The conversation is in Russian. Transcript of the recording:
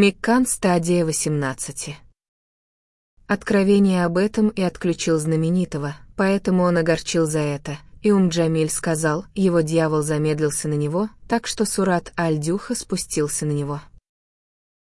Миккан стадия 18. Откровение об этом и отключил знаменитого, поэтому он огорчил за это, и Умджамиль сказал, его дьявол замедлился на него, так что Сурат Аль-Дюха спустился на него.